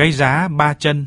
Cái giá ba chân.